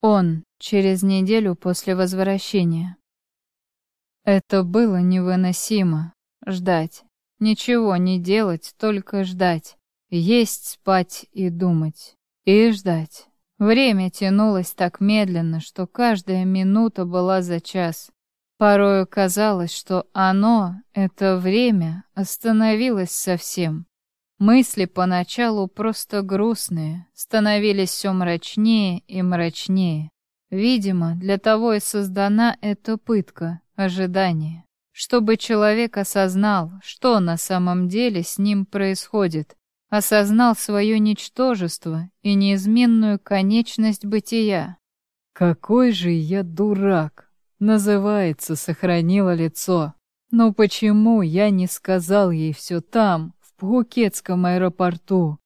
Он через неделю после возвращения. Это было невыносимо. Ждать. Ничего не делать, только ждать. Есть, спать и думать. И ждать. Время тянулось так медленно, что каждая минута была за час. Порою казалось, что оно, это время, остановилось совсем. Мысли поначалу просто грустные, становились все мрачнее и мрачнее. Видимо, для того и создана эта пытка, ожидание, чтобы человек осознал, что на самом деле с ним происходит, осознал свое ничтожество и неизменную конечность бытия. «Какой же я дурак!» Называется, сохранила лицо. Но почему я не сказал ей все там, Пхукетском аэропорту.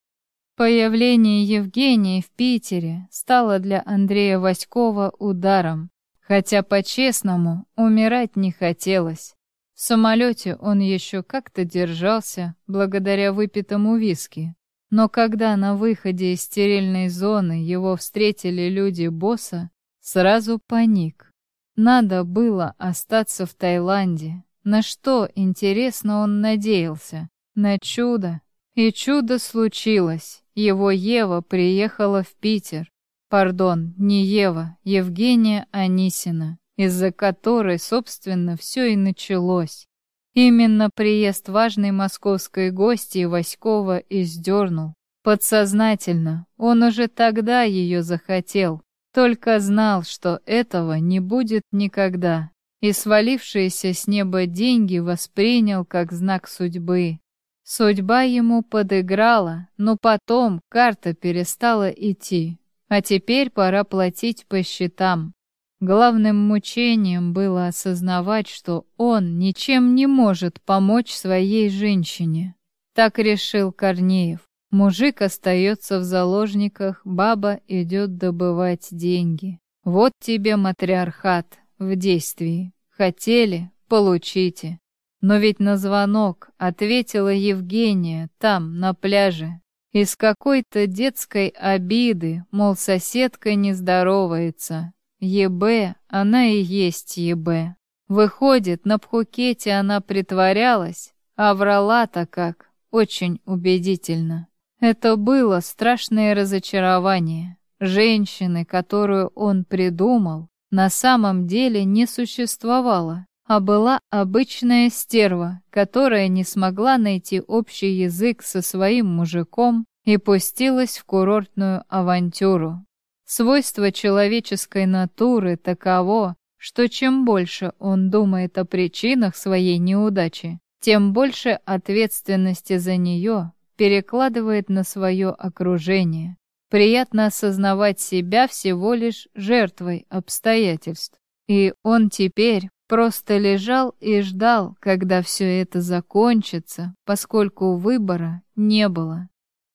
Появление Евгении в Питере стало для Андрея Васькова ударом, хотя по-честному умирать не хотелось. В самолете он еще как-то держался благодаря выпитому виски, но когда на выходе из стерильной зоны его встретили люди босса, сразу паник. Надо было остаться в Таиланде. На что, интересно, он надеялся? На чудо. И чудо случилось. Его Ева приехала в Питер. Пардон, не Ева, Евгения Анисина, из-за которой, собственно, все и началось. Именно приезд важной московской гости Васькова издернул. Подсознательно, он уже тогда ее захотел, только знал, что этого не будет никогда. И свалившиеся с неба деньги воспринял как знак судьбы, Судьба ему подыграла, но потом карта перестала идти. А теперь пора платить по счетам. Главным мучением было осознавать, что он ничем не может помочь своей женщине. Так решил Корнеев. Мужик остается в заложниках, баба идет добывать деньги. Вот тебе матриархат в действии. Хотели — получите. Но ведь на звонок ответила Евгения там, на пляже. Из какой-то детской обиды, мол, соседка не здоровается. ЕБ, она и есть ЕБ. Выходит, на Пхукете она притворялась, а врала-то как, очень убедительно. Это было страшное разочарование. Женщины, которую он придумал, на самом деле не существовало а была обычная стерва, которая не смогла найти общий язык со своим мужиком и пустилась в курортную авантюру. Свойство человеческой натуры таково, что чем больше он думает о причинах своей неудачи, тем больше ответственности за нее перекладывает на свое окружение. Приятно осознавать себя всего лишь жертвой обстоятельств. И он теперь Просто лежал и ждал, когда все это закончится, поскольку выбора не было.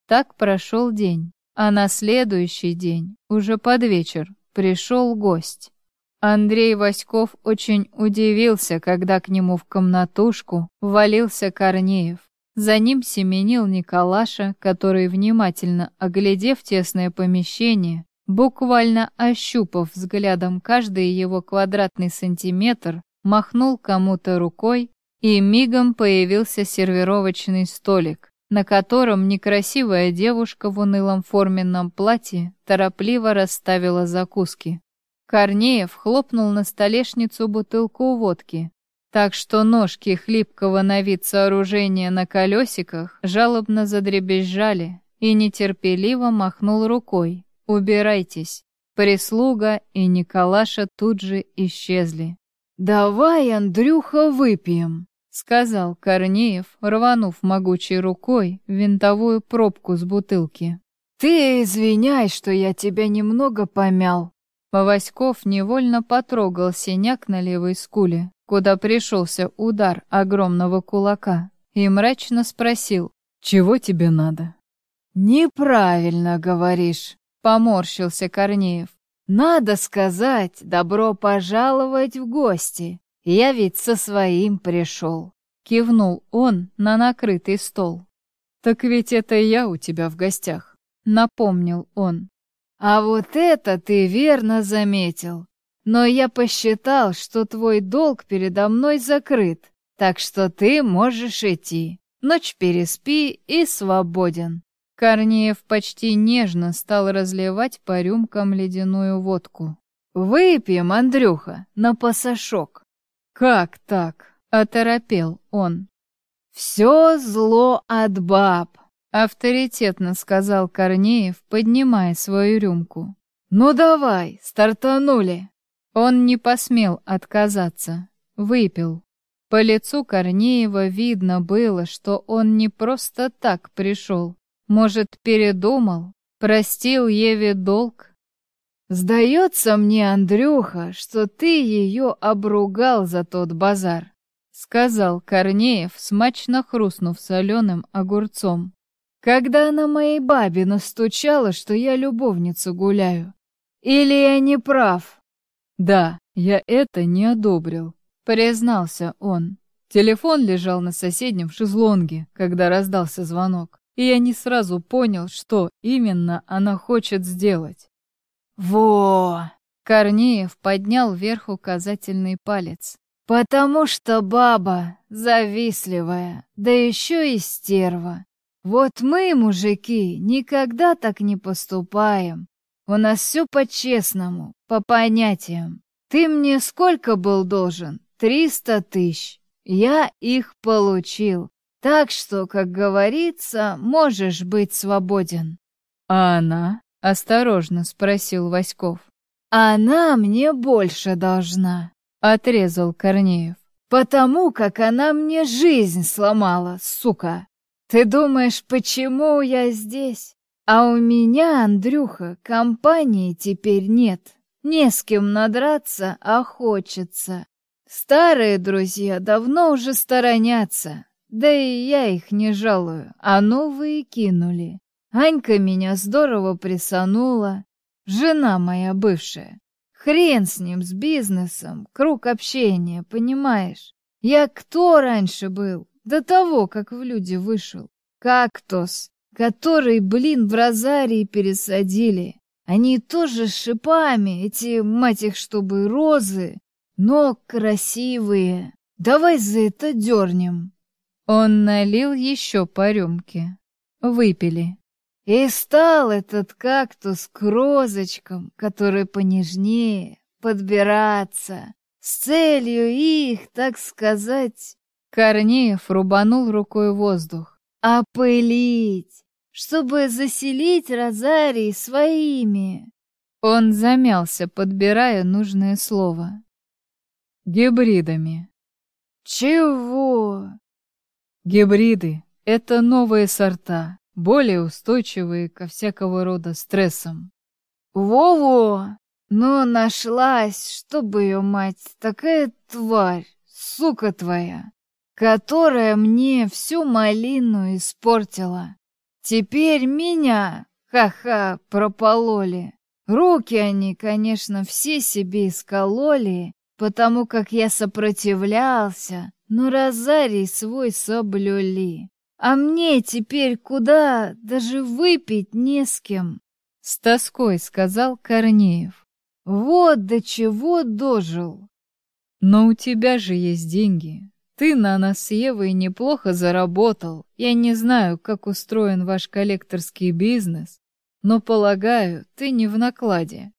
Так прошел день, а на следующий день, уже под вечер, пришел гость. Андрей Васьков очень удивился, когда к нему в комнатушку ввалился Корнеев. За ним семенил Николаша, который, внимательно оглядев тесное помещение, буквально ощупав взглядом каждый его квадратный сантиметр, махнул кому-то рукой, и мигом появился сервировочный столик, на котором некрасивая девушка в унылом форменном платье торопливо расставила закуски. Корнеев хлопнул на столешницу бутылку водки, так что ножки хлипкого на вид сооружения на колесиках жалобно задребезжали и нетерпеливо махнул рукой. «Убирайтесь». Прислуга и Николаша тут же исчезли. «Давай, Андрюха, выпьем», — сказал Корнеев, рванув могучей рукой винтовую пробку с бутылки. «Ты извиняй, что я тебя немного помял». Васьков невольно потрогал синяк на левой скуле, куда пришелся удар огромного кулака, и мрачно спросил, «Чего тебе надо?» «Неправильно говоришь», — поморщился Корнеев. Надо сказать, добро пожаловать в гости. Я ведь со своим пришел. Кивнул он на накрытый стол. Так ведь это я у тебя в гостях, напомнил он. А вот это ты верно заметил. Но я посчитал, что твой долг передо мной закрыт, так что ты можешь идти. Ночь переспи и свободен». Корнеев почти нежно стал разливать по рюмкам ледяную водку. «Выпьем, Андрюха, на пасашок». «Как так?» — оторопел он. «Все зло от баб», — авторитетно сказал Корнеев, поднимая свою рюмку. «Ну давай, стартанули». Он не посмел отказаться. Выпил. По лицу Корнеева видно было, что он не просто так пришел. Может, передумал? Простил Еве долг? «Сдается мне, Андрюха, что ты ее обругал за тот базар», — сказал Корнеев, смачно хрустнув соленым огурцом. «Когда она моей бабе настучала, что я любовницу гуляю. Или я не прав?» «Да, я это не одобрил», — признался он. Телефон лежал на соседнем шезлонге, когда раздался звонок, и я не сразу понял, что именно она хочет сделать. «Во!» — Корнеев поднял вверх указательный палец. «Потому что баба завистливая, да еще и стерва. Вот мы, мужики, никогда так не поступаем. У нас все по-честному, по понятиям. Ты мне сколько был должен? Триста тысяч. Я их получил. Так что, как говорится, можешь быть свободен. А она? Осторожно спросил Васьков. Она мне больше должна. Отрезал Корнеев. Потому как она мне жизнь сломала, сука. Ты думаешь, почему я здесь? А у меня, Андрюха, компании теперь нет. Не с кем надраться, а хочется. Старые друзья давно уже сторонятся. Да и я их не жалую, а новые кинули. Анька меня здорово присанула. Жена моя бывшая. Хрен с ним, с бизнесом, круг общения, понимаешь? Я кто раньше был? До того, как в люди вышел. Кактус который, блин, в розарии пересадили. Они тоже с шипами, эти, мать их, чтобы розы, но красивые. Давай за это дернем. Он налил еще по рюмке. Выпили. И стал этот кактус к розочкам, который понежнее, подбираться, с целью их, так сказать... Корнеев рубанул рукой воздух. Опылить, чтобы заселить Розарий своими. Он замялся, подбирая нужное слово. Гибридами. Чего? Гибриды — это новые сорта, более устойчивые ко всякого рода стрессам. Во-во! Но нашлась, чтобы ее мать, такая тварь, сука твоя, которая мне всю малину испортила. Теперь меня, ха-ха, пропололи. Руки они, конечно, все себе искололи, потому как я сопротивлялся, но розарий свой соблюли. А мне теперь куда даже выпить не с кем. С тоской сказал Корнеев. Вот до чего дожил. Но у тебя же есть деньги. Ты на нас с Евой неплохо заработал. Я не знаю, как устроен ваш коллекторский бизнес, но, полагаю, ты не в накладе.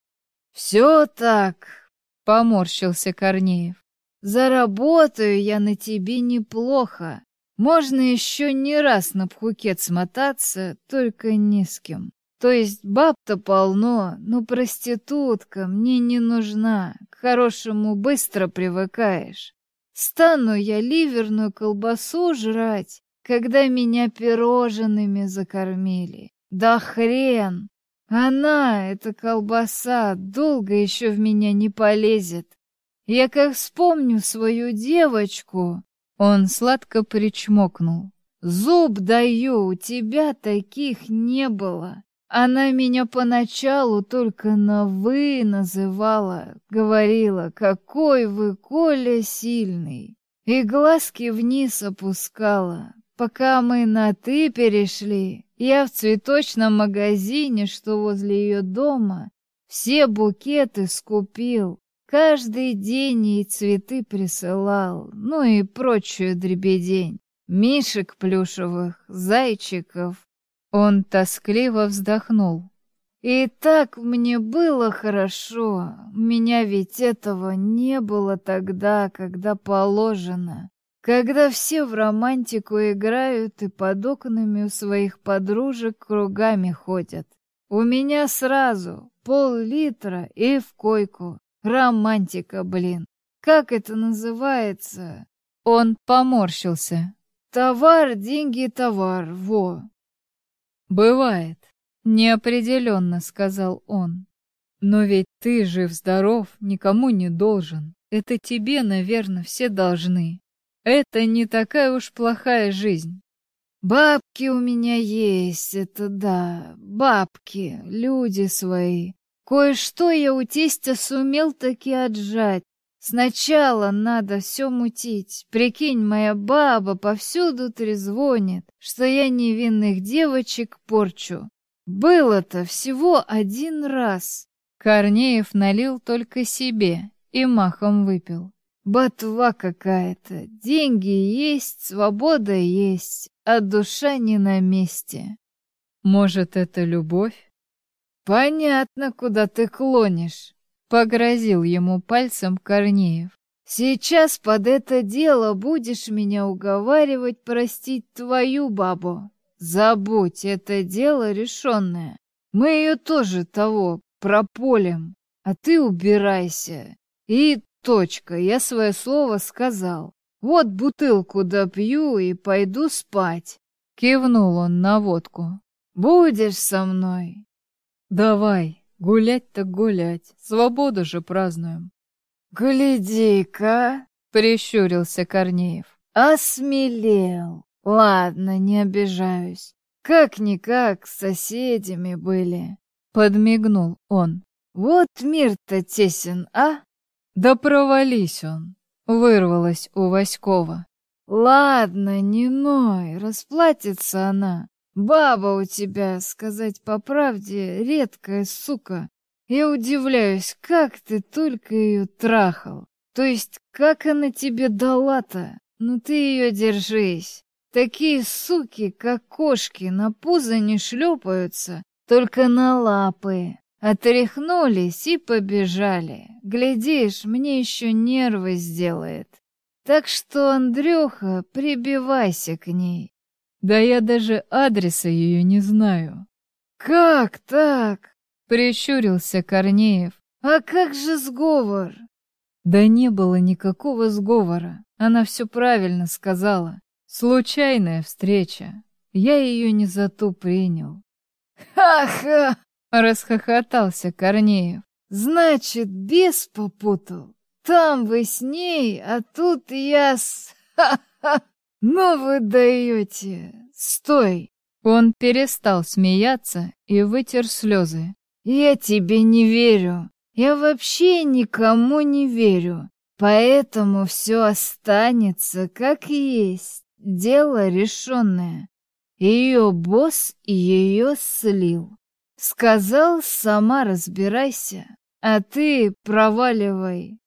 Все так, поморщился Корнеев. Заработаю я на тебе неплохо. Можно еще не раз на Пхукет смотаться, только не с кем. То есть баб-то полно, но проститутка мне не нужна. К хорошему быстро привыкаешь. Стану я ливерную колбасу жрать, когда меня пирожными закормили. Да хрен! Она, эта колбаса, долго еще в меня не полезет. Я как вспомню свою девочку... Он сладко причмокнул. Зуб даю, у тебя таких не было. Она меня поначалу только на «вы» называла, говорила, какой вы, Коля, сильный, и глазки вниз опускала. пока мы на «ты» перешли, я в цветочном магазине, что возле ее дома, все букеты скупил. Каждый день ей цветы присылал, ну и прочую дребедень. Мишек плюшевых, зайчиков. Он тоскливо вздохнул. И так мне было хорошо. У меня ведь этого не было тогда, когда положено. Когда все в романтику играют и под окнами у своих подружек кругами ходят. У меня сразу пол-литра и в койку. Романтика, блин. Как это называется? Он поморщился. Товар, деньги, товар, во. Бывает, неопределенно сказал он. Но ведь ты жив-здоров, никому не должен. Это тебе, наверное, все должны. Это не такая уж плохая жизнь. Бабки у меня есть, это да, бабки, люди свои. Кое-что я у тестя сумел таки отжать. Сначала надо все мутить. Прикинь, моя баба повсюду трезвонит, что я невинных девочек порчу. Было-то всего один раз. Корнеев налил только себе и махом выпил. Ботва какая-то. Деньги есть, свобода есть, а душа не на месте. Может, это любовь? Понятно, куда ты клонишь. Погрозил ему пальцем Корнеев. Сейчас под это дело будешь меня уговаривать простить твою бабу. Забудь, это дело решенное. Мы ее тоже того прополем, а ты убирайся. И точка, я свое слово сказал. Вот бутылку допью и пойду спать. Кивнул он на водку. Будешь со мной? Давай. Гулять так гулять, свободу же празднуем. Гляди-ка, прищурился Корнеев. Осмелел. Ладно, не обижаюсь. Как-никак с соседями были. Подмигнул он. Вот мир-то тесен, а? Да провались он. Вырвалась у Васькова. Ладно, не ной, расплатится она. Баба у тебя, сказать по правде, редкая сука. Я удивляюсь, как ты только ее трахал. То есть, как она тебе дала-то? Ну ты ее держись. Такие суки, как кошки, на пузо не шлепаются, только на лапы. Отряхнулись и побежали. Глядишь, мне еще нервы сделает. Так что, Андрюха, прибивайся к ней. Да я даже адреса ее не знаю. Как так? Прищурился Корнеев. А как же сговор? Да не было никакого сговора. Она все правильно сказала. Случайная встреча. Я ее не за ту принял. Ха-ха! Расхохотался Корнеев. Значит, бес попутал. Там вы с ней, а тут я с... Ха-ха! «Ну вы даете! Стой!» Он перестал смеяться и вытер слезы. «Я тебе не верю. Я вообще никому не верю. Поэтому все останется как есть. Дело решенное. Ее босс ее слил. Сказал, сама разбирайся, а ты проваливай.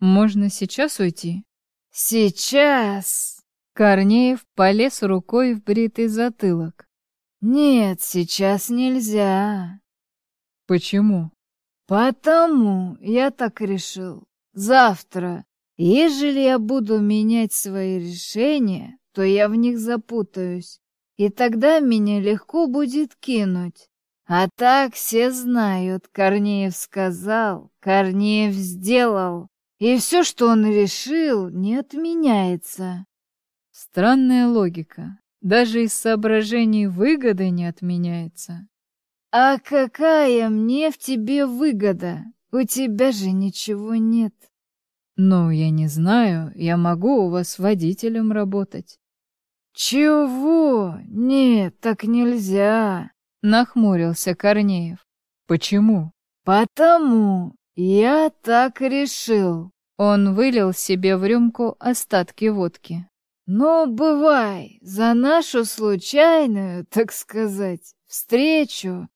Можно сейчас уйти? Сейчас. Корнеев полез рукой в бритый затылок. «Нет, сейчас нельзя». «Почему?» «Потому я так решил. Завтра, ежели я буду менять свои решения, то я в них запутаюсь, и тогда меня легко будет кинуть. А так все знают, Корнеев сказал, Корнеев сделал, и все, что он решил, не отменяется. Странная логика. Даже из соображений выгоды не отменяется. А какая мне в тебе выгода? У тебя же ничего нет. Ну, я не знаю, я могу у вас водителем работать. Чего? Нет, так нельзя. Нахмурился Корнеев. Почему? Потому я так решил. Он вылил себе в рюмку остатки водки. Ну, бывай, за нашу случайную, так сказать, встречу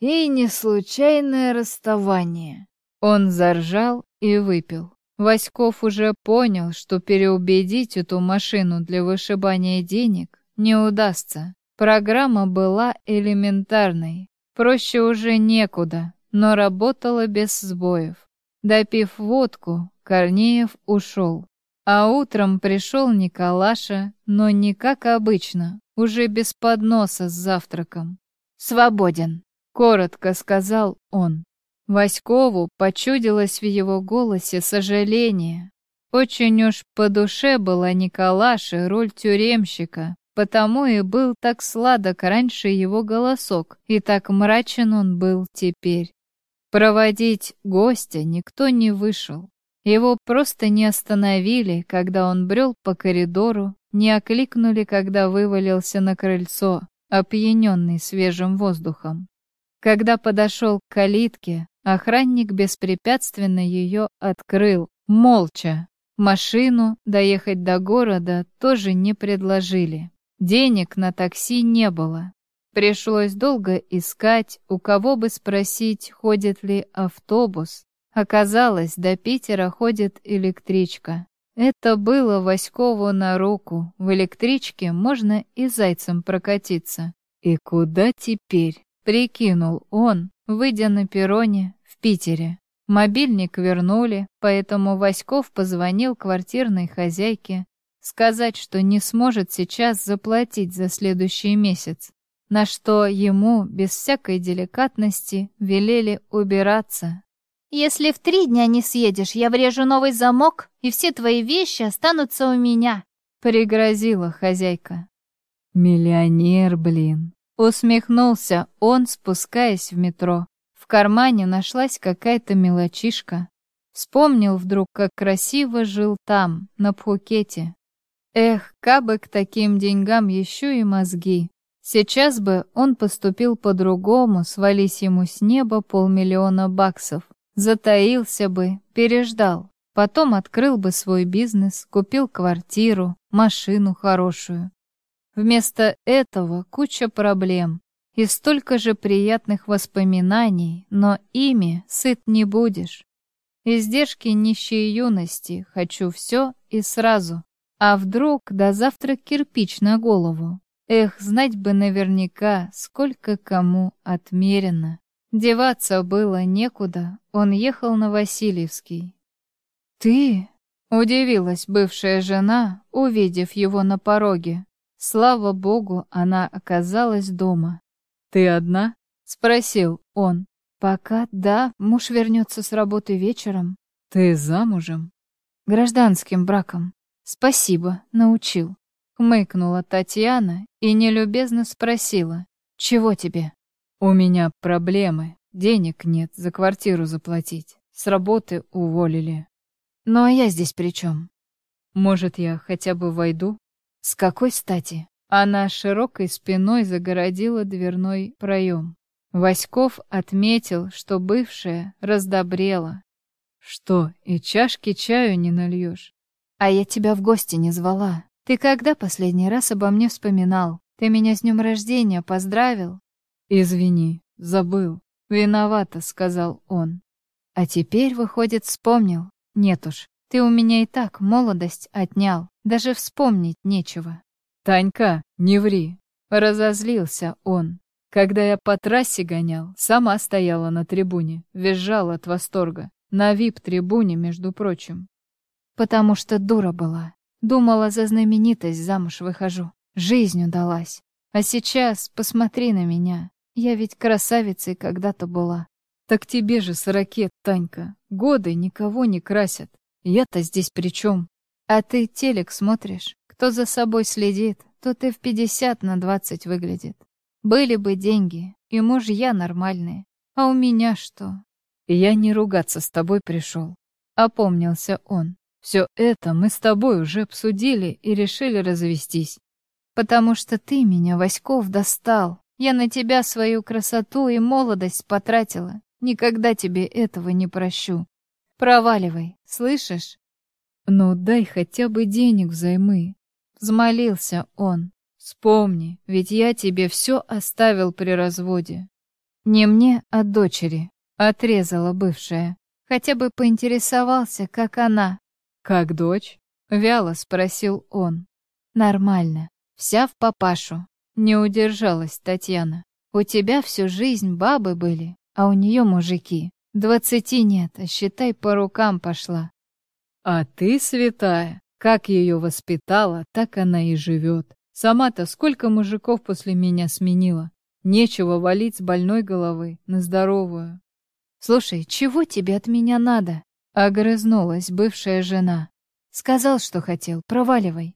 и не случайное расставание. Он заржал и выпил. Васьков уже понял, что переубедить эту машину для вышибания денег не удастся. Программа была элементарной. Проще уже некуда, но работала без сбоев. Допив водку, Корнеев ушел. А утром пришел Николаша, но не как обычно, уже без подноса с завтраком. «Свободен», — коротко сказал он. Васькову почудилось в его голосе сожаление. Очень уж по душе была Николаше роль тюремщика, потому и был так сладок раньше его голосок, и так мрачен он был теперь. Проводить гостя никто не вышел. Его просто не остановили, когда он брел по коридору, не окликнули, когда вывалился на крыльцо, опьяненный свежим воздухом. Когда подошел к калитке, охранник беспрепятственно ее открыл, молча. Машину доехать до города тоже не предложили. Денег на такси не было. Пришлось долго искать, у кого бы спросить, ходит ли автобус, Оказалось, до Питера ходит электричка. Это было Васькову на руку. В электричке можно и зайцем прокатиться. И куда теперь? Прикинул он, выйдя на перроне в Питере. Мобильник вернули, поэтому Васьков позвонил квартирной хозяйке, сказать, что не сможет сейчас заплатить за следующий месяц, на что ему, без всякой деликатности, велели убираться, если в три дня не съедешь, я врежу новый замок, и все твои вещи останутся у меня», — пригрозила хозяйка. «Миллионер, блин!» — усмехнулся он, спускаясь в метро. В кармане нашлась какая-то мелочишка. Вспомнил вдруг, как красиво жил там, на Пхукете. Эх, кабы к таким деньгам еще и мозги. Сейчас бы он поступил по-другому, свались ему с неба полмиллиона баксов. Затаился бы, переждал. Потом открыл бы свой бизнес, купил квартиру, машину хорошую. Вместо этого куча проблем и столько же приятных воспоминаний, но ими сыт не будешь. Издержки нищей юности, хочу все и сразу. А вдруг до завтра кирпич на голову? Эх, знать бы наверняка, сколько кому отмерено. Деваться было некуда, он ехал на Васильевский. «Ты?» — удивилась бывшая жена, увидев его на пороге. Слава богу, она оказалась дома. «Ты одна?» — спросил он. «Пока да, муж вернется с работы вечером». «Ты замужем?» «Гражданским браком. Спасибо, научил». Хмыкнула Татьяна и нелюбезно спросила. «Чего тебе?» «У меня проблемы. Денег нет за квартиру заплатить. С работы уволили». «Ну а я здесь при чем?» «Может, я хотя бы войду?» «С какой стати?» Она широкой спиной загородила дверной проем. Васьков отметил, что бывшая раздобрела. «Что, и чашки чаю не нальешь?» «А я тебя в гости не звала. Ты когда последний раз обо мне вспоминал? Ты меня с днем рождения поздравил?» «Извини, забыл. Виновата», — сказал он. «А теперь, выходит, вспомнил. Нет уж, ты у меня и так молодость отнял. Даже вспомнить нечего». «Танька, не ври!» — разозлился он. Когда я по трассе гонял, сама стояла на трибуне, визжала от восторга. На вип-трибуне, между прочим. Потому что дура была. Думала, за знаменитость замуж выхожу. Жизнь удалась. А сейчас посмотри на меня. Я ведь красавицей когда-то была. Так тебе же сорокет, Танька. Годы никого не красят. Я-то здесь при чем? А ты телек смотришь. Кто за собой следит, тот и в пятьдесят на двадцать выглядит. Были бы деньги, и мужья нормальные. А у меня что? Я не ругаться с тобой пришел. Опомнился он. Все это мы с тобой уже обсудили и решили развестись. Потому что ты меня, Васьков, достал. Я на тебя свою красоту и молодость потратила. Никогда тебе этого не прощу. Проваливай, слышишь? Ну, дай хотя бы денег взаймы. Взмолился он. Вспомни, ведь я тебе все оставил при разводе. Не мне, а дочери. Отрезала бывшая. Хотя бы поинтересовался, как она. Как дочь? Вяло спросил он. Нормально. Вся в папашу. Не удержалась Татьяна. У тебя всю жизнь бабы были, а у нее мужики. Двадцати нет, а считай, по рукам пошла. А ты святая. Как ее воспитала, так она и живет. Сама-то сколько мужиков после меня сменила. Нечего валить с больной головы на здоровую. «Слушай, чего тебе от меня надо?» — огрызнулась бывшая жена. «Сказал, что хотел. Проваливай».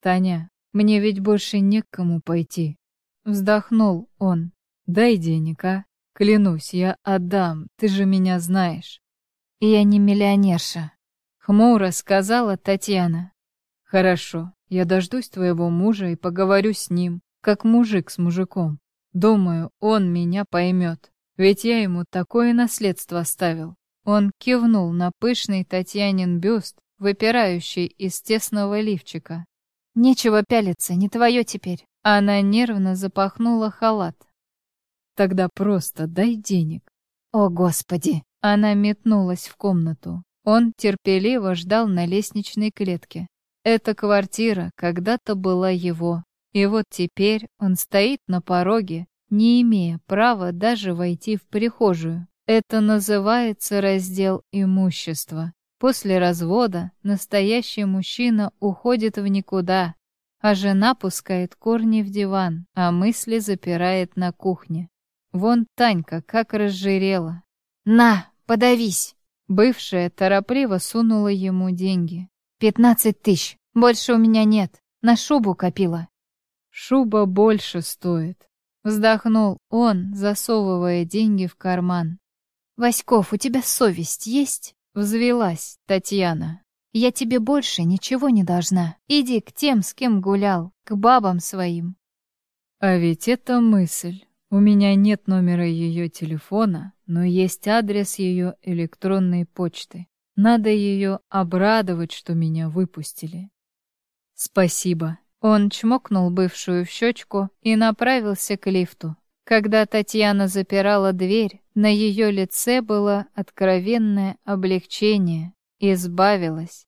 «Таня, мне ведь больше не к кому пойти». Вздохнул он. «Дай денег, а? Клянусь, я отдам, ты же меня знаешь». «Я не миллионерша», — хмуро сказала Татьяна. «Хорошо, я дождусь твоего мужа и поговорю с ним, как мужик с мужиком. Думаю, он меня поймет. Ведь я ему такое наследство оставил. Он кивнул на пышный Татьянин бюст, выпирающий из тесного лифчика. «Нечего пялиться, не твое теперь». Она нервно запахнула халат. «Тогда просто дай денег». «О, Господи!» Она метнулась в комнату. Он терпеливо ждал на лестничной клетке. Эта квартира когда-то была его. И вот теперь он стоит на пороге, не имея права даже войти в прихожую. Это называется раздел имущества. После развода настоящий мужчина уходит в никуда, а жена пускает корни в диван, а мысли запирает на кухне. Вон Танька как разжирела. «На, подавись!» Бывшая торопливо сунула ему деньги. «Пятнадцать тысяч. Больше у меня нет. На шубу копила». «Шуба больше стоит. Вздохнул он, засовывая деньги в карман. «Васьков, у тебя совесть есть?» Взвелась Татьяна. «Я тебе больше ничего не должна. Иди к тем, с кем гулял, к бабам своим». А ведь это мысль. У меня нет номера ее телефона, но есть адрес ее электронной почты. Надо ее обрадовать, что меня выпустили. Спасибо. Он чмокнул бывшую в щечку и направился к лифту. Когда Татьяна запирала дверь, на ее лице было откровенное облегчение. Избавилась.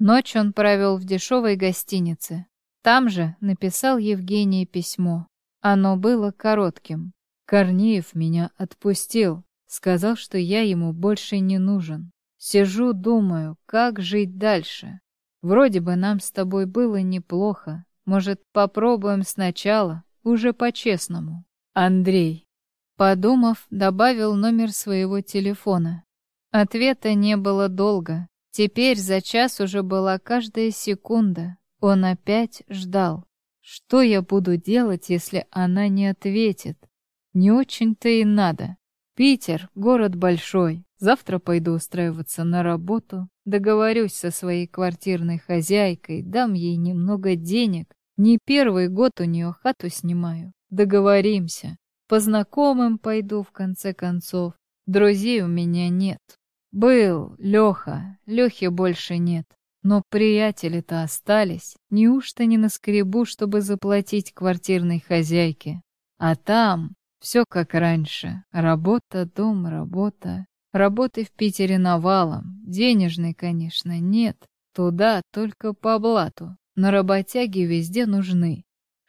Ночь он провел в дешевой гостинице. Там же написал Евгении письмо. Оно было коротким. Корнеев меня отпустил. Сказал, что я ему больше не нужен. Сижу, думаю, как жить дальше. Вроде бы нам с тобой было неплохо. Может, попробуем сначала, уже по-честному. Андрей. Подумав, добавил номер своего телефона. Ответа не было долго. Теперь за час уже была каждая секунда. Он опять ждал. Что я буду делать, если она не ответит? Не очень-то и надо. Питер — город большой. Завтра пойду устраиваться на работу. Договорюсь со своей квартирной хозяйкой, дам ей немного денег. Не первый год у нее хату снимаю. Договоримся. По знакомым пойду в конце концов. Друзей у меня нет. Был Леха, Лехи больше нет. Но приятели-то остались. Неужто не наскребу, чтобы заплатить квартирной хозяйке? А там все как раньше. Работа, дом, работа. Работы в Питере навалом. Денежной, конечно, нет. Туда только по блату. Но работяги везде нужны.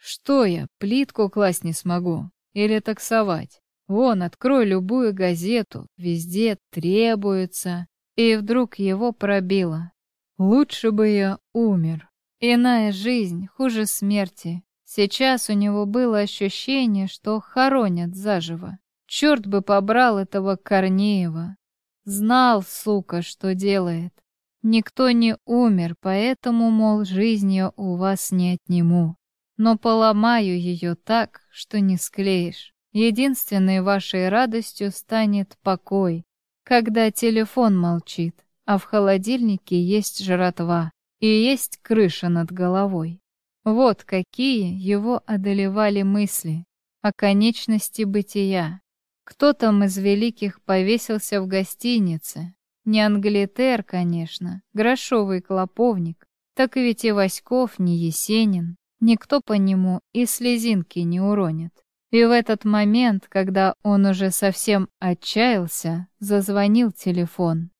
Что я, плитку класть не смогу? Или таксовать? Вон, открой любую газету. Везде требуется. И вдруг его пробило. Лучше бы я умер. Иная жизнь хуже смерти. Сейчас у него было ощущение, что хоронят заживо. Черт бы побрал этого Корнеева. Знал, сука, что делает. Никто не умер, поэтому, мол, жизнь я у вас не отниму. Но поломаю ее так, что не склеишь. Единственной вашей радостью станет покой, когда телефон молчит, а в холодильнике есть жратва и есть крыша над головой. Вот какие его одолевали мысли о конечности бытия. Кто там из великих повесился в гостинице? Не Англитер, конечно, грошовый клоповник. Так ведь и Васьков не Есенин, никто по нему и слезинки не уронит. И в этот момент, когда он уже совсем отчаялся, зазвонил телефон.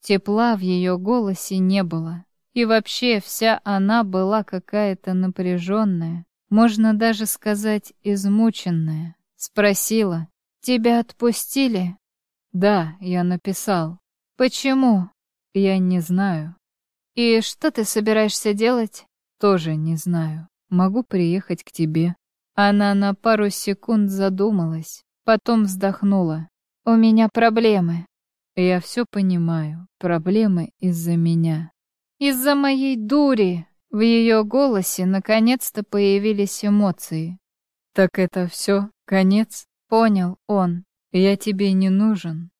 Тепла в ее голосе не было. И вообще вся она была какая-то напряженная, можно даже сказать измученная. Спросила, «Тебя отпустили?» «Да, я написал». «Почему?» «Я не знаю». «И что ты собираешься делать?» «Тоже не знаю. Могу приехать к тебе». Она на пару секунд задумалась, потом вздохнула. «У меня проблемы». «Я все понимаю. Проблемы из-за меня. Из-за моей дури!» В ее голосе наконец-то появились эмоции. «Так это все? Конец?» Понял он. «Я тебе не нужен».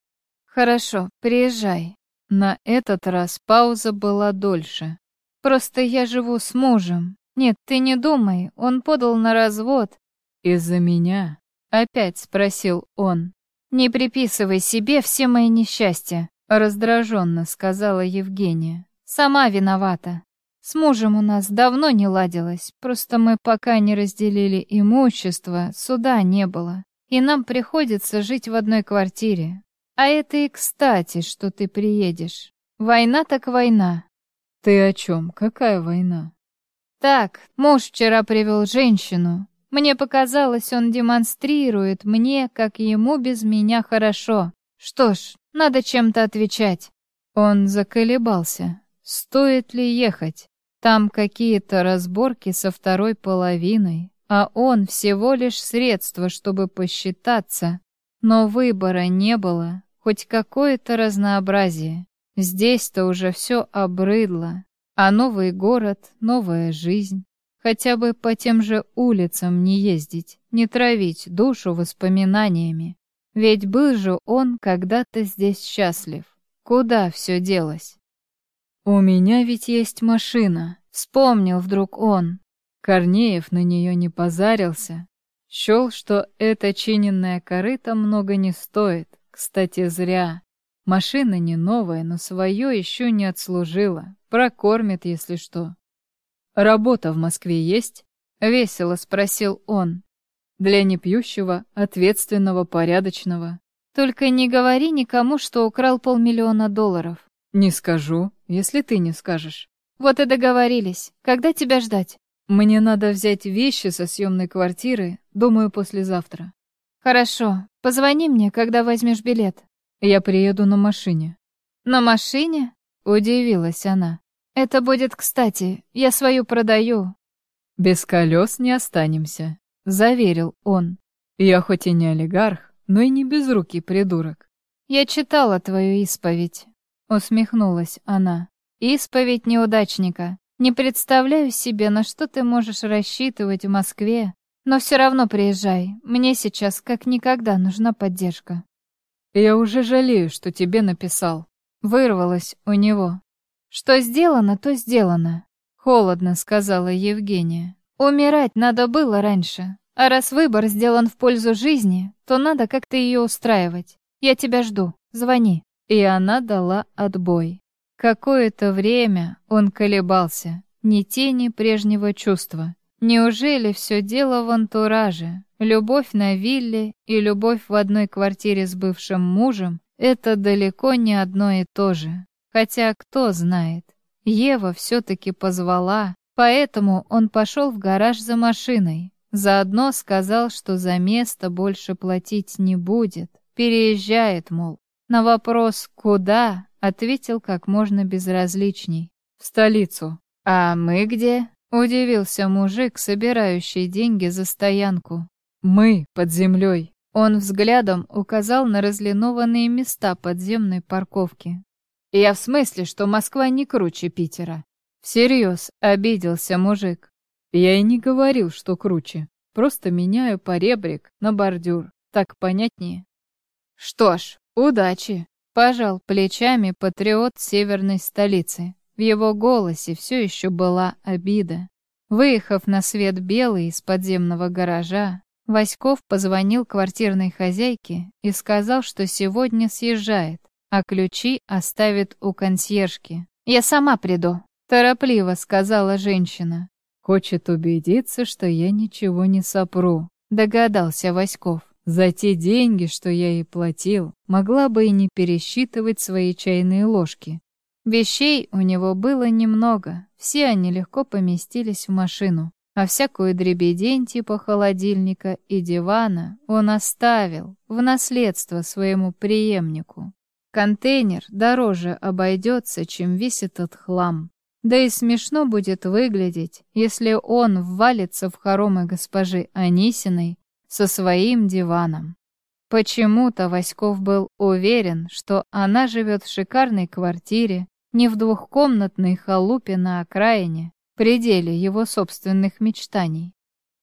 «Хорошо, приезжай». На этот раз пауза была дольше. «Просто я живу с мужем. Нет, ты не думай, он подал на развод». «Из-за меня?» — опять спросил он. «Не приписывай себе все мои несчастья», — раздраженно сказала Евгения. Сама виновата. С мужем у нас давно не ладилось, просто мы пока не разделили имущество, суда не было. И нам приходится жить в одной квартире. А это и кстати, что ты приедешь. Война так война. Ты о чем? Какая война? Так, муж вчера привел женщину. Мне показалось, он демонстрирует мне, как ему без меня хорошо. Что ж, надо чем-то отвечать. Он заколебался. Стоит ли ехать? Там какие-то разборки со второй половиной, а он всего лишь средство, чтобы посчитаться. Но выбора не было, хоть какое-то разнообразие. Здесь-то уже все обрыдло, а новый город, новая жизнь. Хотя бы по тем же улицам не ездить, не травить душу воспоминаниями. Ведь был же он когда-то здесь счастлив. Куда все делось? «У меня ведь есть машина», — вспомнил вдруг он. Корнеев на нее не позарился. Счел, что эта чиненная корыта много не стоит. Кстати, зря. Машина не новая, но свое еще не отслужила. Прокормит, если что. «Работа в Москве есть?» — весело спросил он. «Для непьющего, ответственного, порядочного. Только не говори никому, что украл полмиллиона долларов». «Не скажу», если ты не скажешь. Вот и договорились. Когда тебя ждать? Мне надо взять вещи со съемной квартиры, думаю, послезавтра. Хорошо. Позвони мне, когда возьмешь билет. Я приеду на машине. На машине? Удивилась она. Это будет кстати. Я свою продаю. Без колес не останемся, заверил он. Я хоть и не олигарх, но и не безрукий придурок. Я читала твою исповедь. Усмехнулась она. Исповедь неудачника. Не представляю себе, на что ты можешь рассчитывать в Москве. Но все равно приезжай. Мне сейчас как никогда нужна поддержка. Я уже жалею, что тебе написал. Вырвалось у него. Что сделано, то сделано. Холодно сказала Евгения. Умирать надо было раньше. А раз выбор сделан в пользу жизни, то надо как-то ее устраивать. Я тебя жду. Звони и она дала отбой. Какое-то время он колебался, ни тени прежнего чувства. Неужели все дело в антураже? Любовь на вилле и любовь в одной квартире с бывшим мужем — это далеко не одно и то же. Хотя кто знает. Ева все-таки позвала, поэтому он пошел в гараж за машиной. Заодно сказал, что за место больше платить не будет. Переезжает, мол. На вопрос «Куда?» ответил как можно безразличней. «В столицу». «А мы где?» — удивился мужик, собирающий деньги за стоянку. «Мы под землей». Он взглядом указал на разлинованные места подземной парковки. «Я в смысле, что Москва не круче Питера». Всерьез обиделся мужик. «Я и не говорил, что круче. Просто меняю поребрик на бордюр. Так понятнее». «Что ж, «Удачи!» — пожал плечами патриот северной столицы. В его голосе все еще была обида. Выехав на свет белый из подземного гаража, Васьков позвонил квартирной хозяйке и сказал, что сегодня съезжает, а ключи оставит у консьержки. «Я сама приду», — торопливо сказала женщина. Хочет убедиться, что я ничего не сопру, догадался Васьков. За те деньги, что я ей платил, могла бы и не пересчитывать свои чайные ложки. Вещей у него было немного, все они легко поместились в машину, а всякую дребедень типа холодильника и дивана он оставил в наследство своему преемнику. Контейнер дороже обойдется, чем весь этот хлам. Да и смешно будет выглядеть, если он ввалится в хоромы госпожи Анисиной со своим диваном. Почему-то Васьков был уверен, что она живет в шикарной квартире, не в двухкомнатной халупе на окраине, пределе его собственных мечтаний.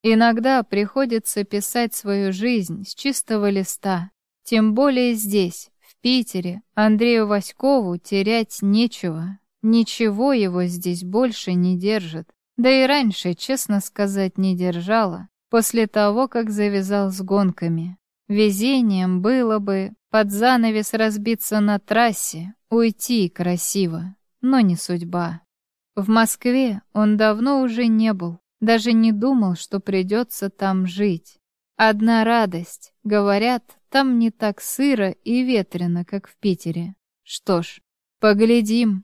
Иногда приходится писать свою жизнь с чистого листа, тем более здесь, в Питере, Андрею Васькову терять нечего, ничего его здесь больше не держит, да и раньше, честно сказать, не держала, после того, как завязал с гонками. Везением было бы под занавес разбиться на трассе, уйти красиво, но не судьба. В Москве он давно уже не был, даже не думал, что придется там жить. Одна радость, говорят, там не так сыро и ветрено, как в Питере. Что ж, поглядим,